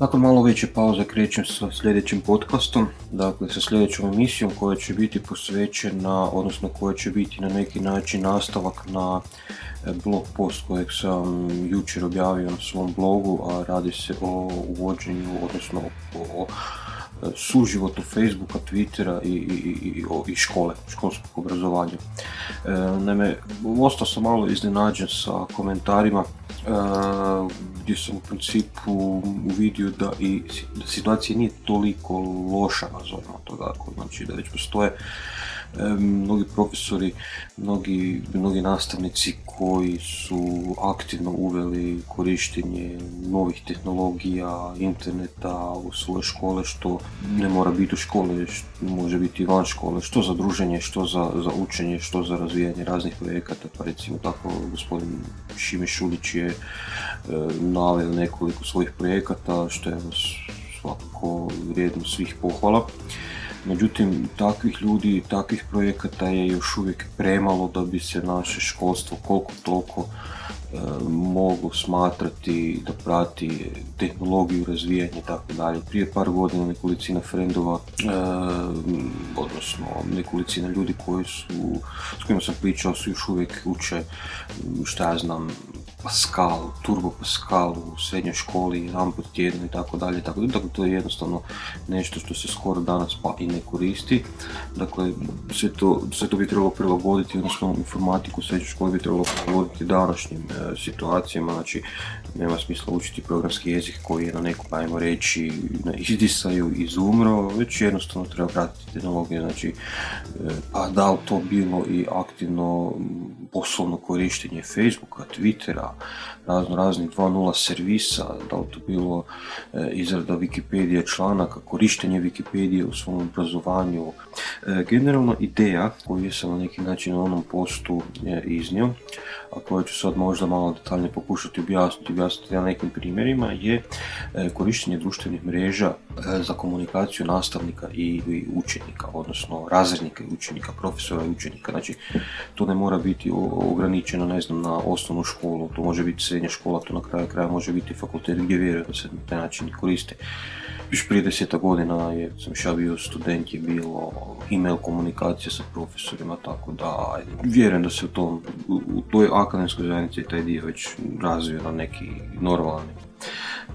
Nakon malo veće pauze krećem sa sljedećim podcastom, dakle sa sljedećom emisijom koja će biti posvećena, odnosno koja će biti na neki način nastavak na e, blog post kojeg sam jučer objavio na svom blogu, a radi se o uvođenju, odnosno o suživotu Facebooka, Twittera i, i, i, škole, školskog obrazovanja. E, naime, ostao sam malo iznenađen sa komentarima e, gdje sam u principu uvidio da i da situacija nije toliko loša, nazovimo to tako, znači da već postoje mnogi profesori, mnogi, mnogi nastavnici koji su aktivno uveli korištenje novih tehnologija, interneta u svoje škole, što ne mora biti u škole, što može biti van škole, što za druženje, što za, za učenje, što za razvijanje raznih projekata, pa recimo tako gospodin Šime Šulić je e, naveo nekoliko svojih projekata, što je svakako vrijedno svih pohvala. Međutim, takvih ljudi i takvih projekata je još uvijek premalo da bi se naše školstvo koliko toliko e, mogu smatrati da prati tehnologiju, razvijanje i tako dalje. Prije par godina nekolicina frendova, e, odnosno nekolicina ljudi koji su, s kojima sam pričao su još uvijek uče, šta ja znam, Pascal, Turbo Pascal u srednjoj školi, jedan tjedno i tako dalje, tako dakle to je jednostavno nešto što se skoro danas pa i ne koristi. Dakle, sve to, sve to bi trebalo prilagoditi, odnosno informatiku u srednjoj školi bi trebalo prilagoditi današnjim e, situacijama, znači nema smisla učiti programski jezik koji je na nekom, ajmo reći, na izdisaju izumro, već jednostavno treba pratiti tehnologije, znači, e, a da li to bilo i aktivno poslovno korištenje Facebooka, Twittera, razno raznih 2.0 servisa, da li to bilo e, izrada Wikipedije članaka, korištenje Wikipedije u svom obrazovanju. E, generalno ideja koju sam na neki način na onom postu e, iznio, a koju ću sad možda malo detaljnije pokušati objasniti, objasniti na nekim primjerima, je korištenje društvenih mreža za komunikaciju nastavnika i učenika, odnosno razrednika i učenika, profesora i učenika. Znači, to ne mora biti ograničeno, ne znam, na osnovnu školu, to može biti srednja škola, to na kraju kraja može biti fakultet gdje vjerujem da se na taj način koriste. Još prije deseta godina je, sam ja bio student, je bilo email komunikacija sa profesorima, tako da vjerujem da se u, tom, u toj akademskoj zajednici taj dio već razvio na neki normalni.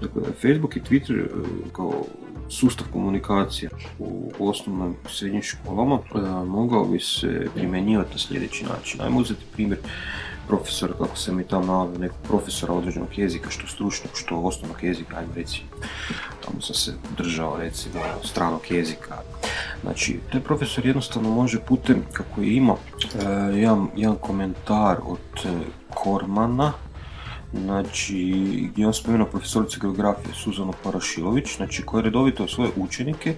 Dakle, Facebook i Twitter e, kao sustav komunikacije u osnovnom i srednjim školama e, mogao bi se primjenjivati na sljedeći način. Ajmo uzeti primjer profesora, kako sam i tamo navio, nekog profesora određenog jezika, što stručnog, što osnovnog jezika, ajmo reći, tamo sam se držao recimo stranog jezika. Znači, taj profesor jednostavno može putem, kako je imao, e, jedan, jedan komentar od e, Kormana, znači, gdje on spomenuo profesorica geografije Suzano Parašilović, znači, koja redovito svoje učenike e,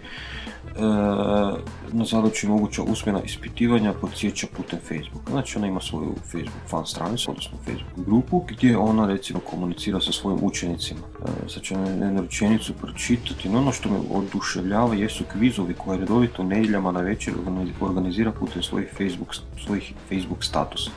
na zadaći moguća usmjena ispitivanja podsjeća putem Facebooka. Znači, ona ima svoju Facebook fan stranicu, odnosno Facebook grupu, gdje ona recimo komunicira sa svojim učenicima. E, sad ću jednu rečenicu pročitati, no ono što me oduševljava jesu kvizovi koje redovito nedjeljama na večer organizira putem svojih Facebook, svojih Facebook statusa.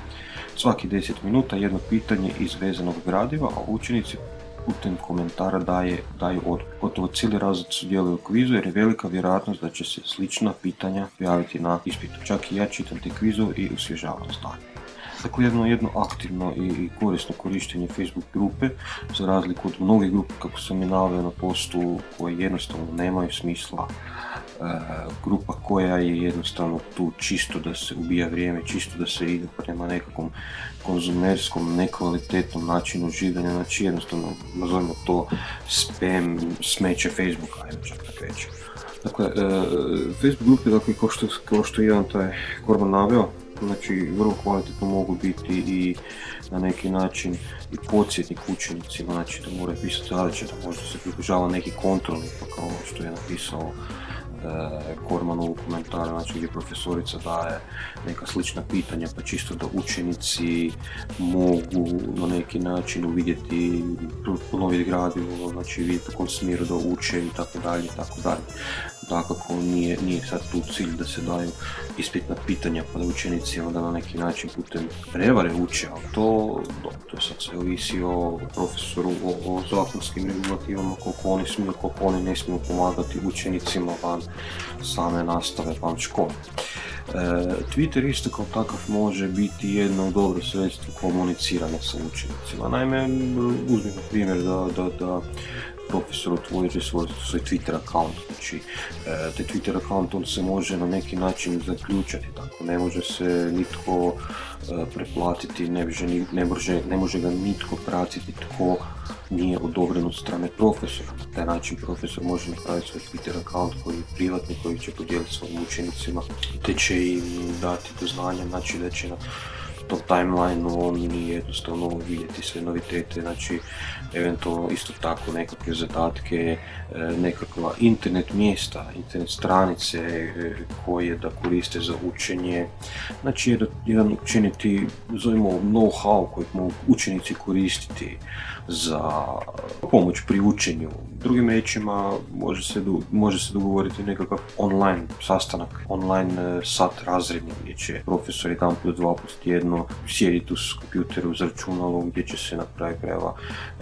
Svaki 10 minuta jedno pitanje iz vezanog gradiva, a učenici putem komentara daje, daje od Gotovo cijeli razred sudjeluje u kvizu jer je velika vjerojatnost da će se slična pitanja pojaviti na ispitu. Čak i ja čitam te kvizu i osvježavam znanje. Dakle, jedno, jedno aktivno i korisno korištenje Facebook grupe, za razliku od mnogih grupa, kako sam je naveo na postu, koje jednostavno nemaju smisla, grupa koja je jednostavno tu čisto da se ubija vrijeme, čisto da se ide prema nekakvom konzumerskom, nekvalitetnom načinu življenja, znači jednostavno, nazovimo to spam, smeće Facebooka, ajmo čak tako reći. Dakle, e, Facebook grupe, dakle, kao što, je jedan taj Korban naveo, znači vrlo kvalitetno mogu biti i na neki način i podsjetnik učenicima, znači da moraju pisati zadaće, da možda se približava neki kontrolni, pa kao što je napisao e, Kormanu u komentaru, znači gdje profesorica daje neka slična pitanja, pa čisto da učenici mogu na neki način uvidjeti, ponoviti gradivo, znači vidjeti u kom smjeru da uče i tako dalje tako dalje. Dakako nije, nije sad tu cilj da se daju ispitna pitanja pa da učenici onda na neki način putem prevare uče, ali to, to sad sve ovisi o profesoru, o, o zakonskim regulativama, koliko oni smiju, koliko oni ne smiju pomagati učenicima van same nastave, van škole. E, Twitter isto kao takav može biti jedno dobro sredstvo komuniciranja sa učenicima. Naime, uzmimo primjer da, da, da profesor otvori svoj, svoj Twitter account. Znači, e, taj Twitter account on se može na neki način zaključati, tako ne može se nitko e, preplatiti, ne može, ne, može, ne može ga nitko pratiti tko nije odobren od strane profesora. Na taj način profesor može napraviti svoj Twitter account koji je privatni, koji će podijeliti svojim učenicima, te će im dati do znanja, znači da će na tom timelineu oni jednostavno vidjeti sve novitete, znači eventualno isto tako nekakve zadatke, e, nekakva internet mjesta, internet stranice e, koje da koriste za učenje. Znači jedan učiniti, zovimo know-how kojeg mogu učenici koristiti za pomoć pri učenju. Drugim riječima može se, može se dogovoriti nekakav online sastanak, online e, sat razredni gdje će profesor jedan put, dva put tjedno sjediti uz kompjuteru uz računalo gdje će se na kraju krajeva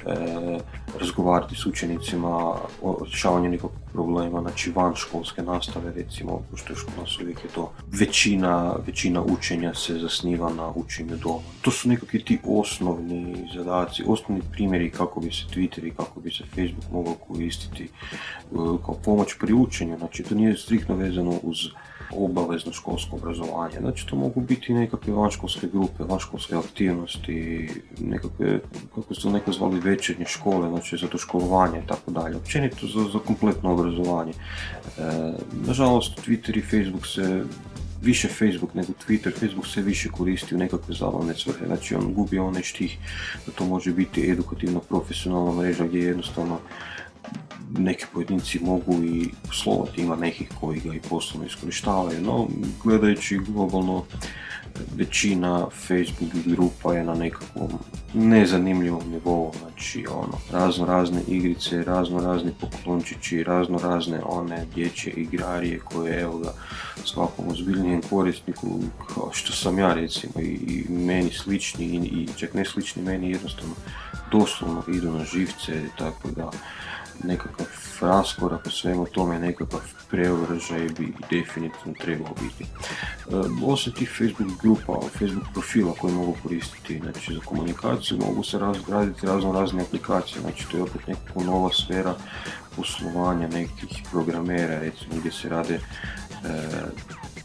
e, razgovarati s učenicima o rješavanju nekog problema, znači van školske nastave recimo, pošto kod nas uvijek je to većina, većina učenja se zasniva na učenju doma. To su nekakvi ti osnovni zadaci, osnovni primjeri kako bi se Twitter i kako bi se Facebook mogao koristiti e, kao pomoć pri učenju, znači to nije striktno vezano uz obavezno školsko obrazovanje. Znači to mogu biti nekakve vanškolske grupe, vanškolske aktivnosti, nekakve, kako su neko zvali, večernje škole, znači za to školovanje i tako dalje. Općenito za, za kompletno obrazovanje. E, nažalost, Twitter i Facebook se više Facebook nego Twitter, Facebook se više koristi u nekakve zabavne svrhe, znači on gubi onaj štih da to može biti edukativno profesionalna mreža gdje jednostavno neki pojedinci mogu i poslovati, ima nekih koji ga i poslovno iskorištavaju, no gledajući globalno većina Facebook grupa je na nekakvom nezanimljivom nivou, znači ono, razno razne igrice, razno razni poklončići, razno razne one dječje igrarije koje evo ga svakom ozbiljnijem korisniku kao što sam ja recimo i, meni slični i, čak ne slični meni jednostavno doslovno idu na živce tako da nekakav raskorak u svemu tome, nekakav preobražaj bi definitivno trebao biti. E, osim tih Facebook grupa, Facebook profila koje mogu koristiti znači, za komunikaciju, mogu se razgraditi razno razne aplikacije, znači to je opet nekakva nova sfera poslovanja nekih programera, recimo gdje se rade e,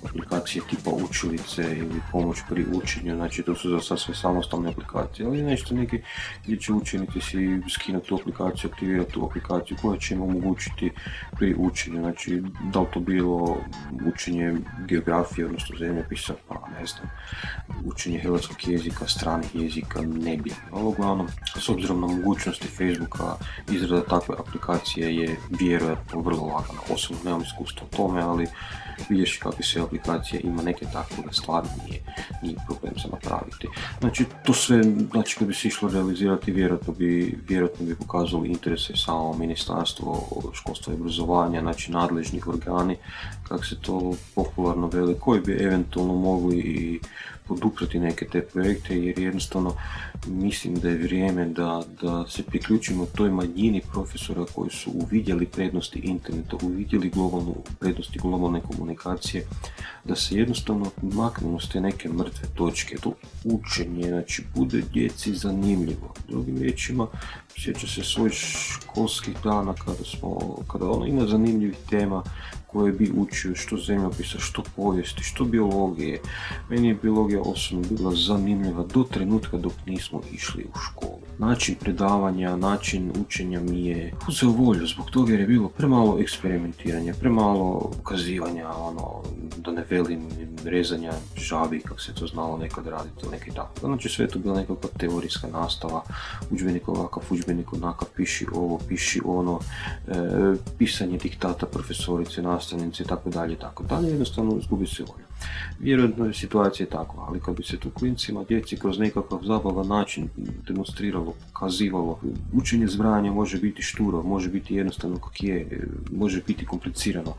aplikacije tipa učilice ili pomoć pri učenju, znači to su za sve samostalne aplikacije, ali nešto neki gdje će učenici si skinuti tu aplikaciju, aktivirati tu aplikaciju koja će im omogućiti pri učenju, znači da li to bilo učenje geografije, odnosno zemljopisa, pa ne znam, učenje hrvatskog jezika, stranih jezika, ne bi. Ali uglavnom, s obzirom na mogućnosti Facebooka, izrada takve aplikacije je vjerojatno vrlo lagana. Osobno nemam iskustva o tome, ali vidiš kakve se ima neke takve da stvarno nije, nije problem za napraviti. Znači, to sve, znači kad bi se išlo realizirati, vjerojatno bi, vjerojatno bi pokazali interese samo ministarstvo školstva i obrazovanja, znači nadležnih organi, kako se to popularno veli, koji bi eventualno mogli i poduprati neke te projekte jer jednostavno mislim da je vrijeme da, da se priključimo toj manjini profesora koji su uvidjeli prednosti interneta, uvidjeli globalnu prednosti globalne komunikacije, da se jednostavno maknemo s te neke mrtve točke, to učenje, znači bude djeci zanimljivo. Drugim riječima, sjeća se svoj školskih dana kada smo, kada ono ima zanimljivih tema koje bi učio što zemljopisa, što povijesti, što biologije. Meni je biologija osobno bila zanimljiva do trenutka dok nismo išli u školu. Način predavanja, način učenja mi je uzeo volju zbog toga jer je bilo premalo eksperimentiranja, premalo ukazivanja, ono, da ne velim rezanja žabi, kako se to znalo nekad raditi ili neki tako. Znači sve to bila nekakva teorijska nastava, udžbenik ovakav, udžbenik onakav, piši ovo, piši ono, e, pisanje diktata profesorice, nastavnice i tako dalje, tako dalje, jednostavno izgubi se volju. Vjerojatno je situacija takva, ali kad bi se tu klincima djeci kroz nekakav zabavan način demonstriralo, pokazivalo, učenje zbranja može biti šturo, može biti jednostavno kako je, može biti komplicirano.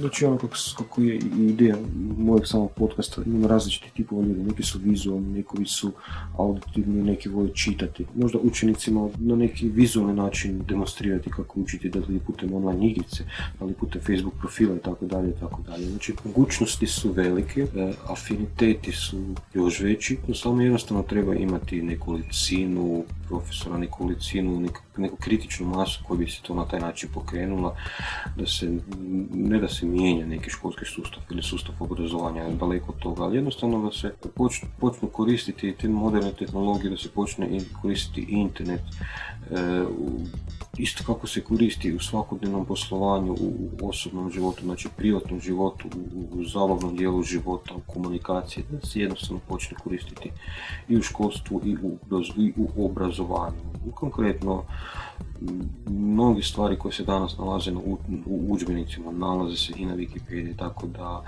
Znači ono kako, kako je ideja mojeg samog podcasta, ima različiti tipova ljudi, neki su vizualni, neki su auditivni, neki vole čitati. Možda učenicima na neki vizualni način demonstrirati kako učiti, da li putem online igrice, da li putem Facebook profila i tako dalje tako dalje. Znači mogućnosti su velike, e, afiniteti su još veći, no samo jednostavno treba imati neku licinu, profesora, neku licinu, neku, neku kritičnu masu koja bi se to na taj način pokrenula, da se, ne da se mijenja neki školski sustav ili sustav obrazovanja, daleko od toga, ali jednostavno da se počnu, počnu koristiti te moderne tehnologije, da se počne koristiti internet, e, isto kako se koristi u svakodnevnom poslovanju, u osobnom životu, znači privatnom životu, u, zabavnom dijelu života, u komunikaciji, da se jednostavno počne koristiti i u školstvu i u, i u obrazovanju. Konkretno, mnogi stvari koje se danas nalaze na, u, u udžbenicima nalaze se i na Wikipediji, tako da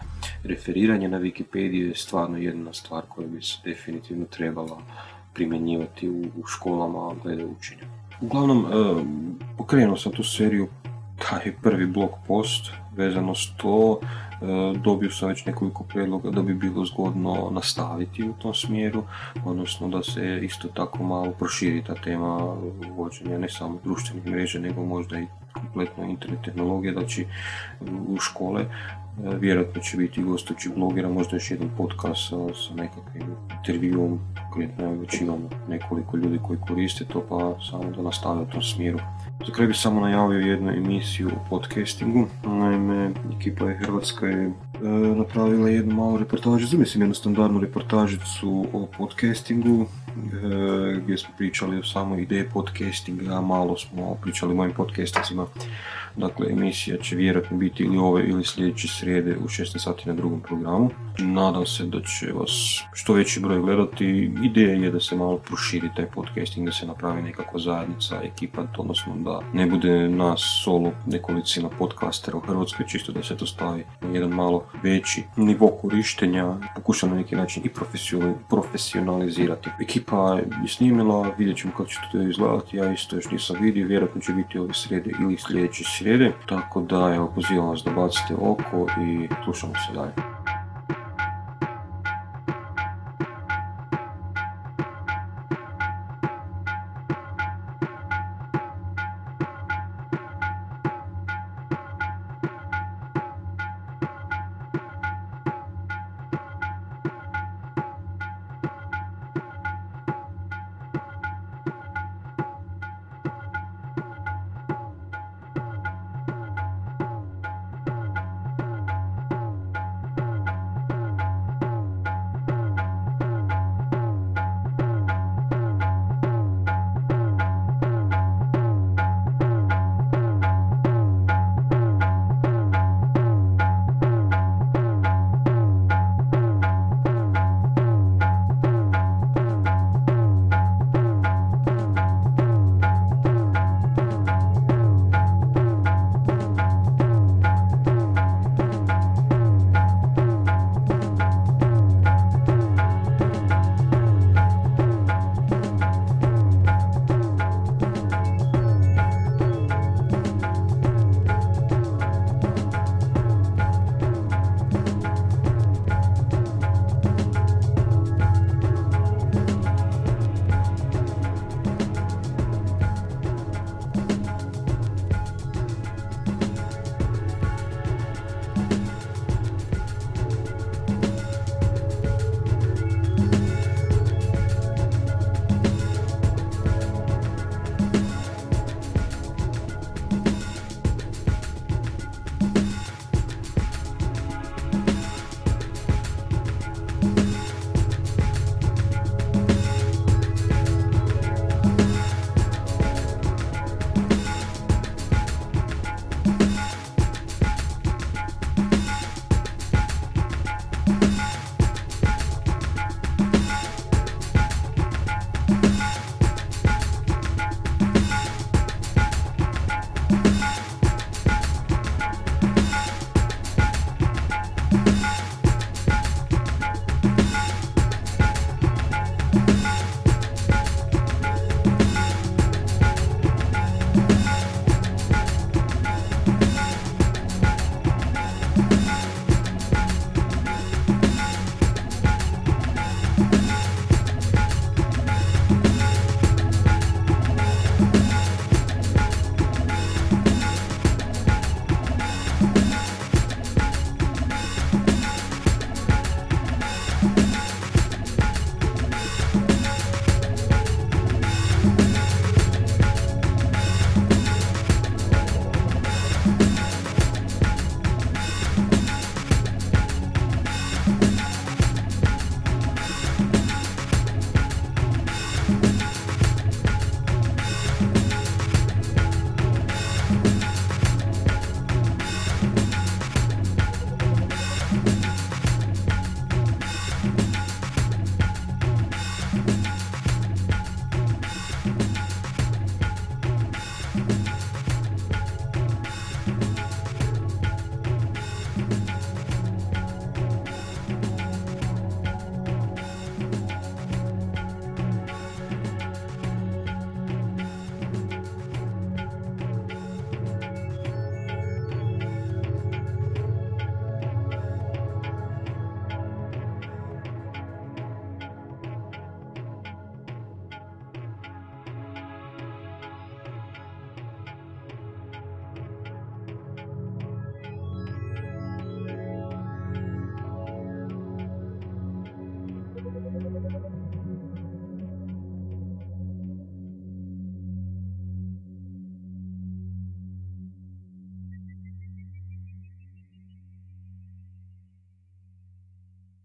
referiranje na Wikipediju je stvarno jedna stvar koja bi se definitivno trebala primjenjivati u, u školama glede učenja. Uglavnom, e, pokrenuo sam tu seriju, taj prvi blog post vezano s to, e, dobio sam već nekoliko predloga da bi bilo zgodno nastaviti u tom smjeru, odnosno da se isto tako malo proširi ta tema vođenja ne samo društvenih mreža, nego možda i kompletno internet tehnologije, znači u škole E, vjerojatno će biti gostujući blogera, možda još jedan podcast sa, sa nekakvim intervjuom, konkretno već imamo nekoliko ljudi koji koriste to, pa samo da nastave u tom smjeru. Za kraj bih samo najavio jednu emisiju o podcastingu, naime ekipa je Hrvatska je e, napravila jednu malu reportažu, mislim jednu standardnu reportažicu o podcastingu, gdje smo pričali o samoj ideji podcastinga, malo smo pričali o mojim podcasticima Dakle, emisija će vjerojatno biti ili ove ili sljedeće srijede u 16 sati na drugom programu. Nadam se da će vas što veći broj gledati. Ideja je da se malo proširi taj podcasting, da se napravi nekakva zajednica, ekipa, odnosno da ne bude nas solo nekolicina podcastera u Hrvatskoj, čisto da se to stavi na jedan malo veći nivo korištenja, pokuša na neki način i profesionalizirati. Ekipa je snimila, vidjet ćemo kako će to izgledati, ja isto još nisam vidio, vjerojatno će biti ove srijede ili sljedeće srijede, tako da evo pozivam vas da bacite oko i slušamo se dalje.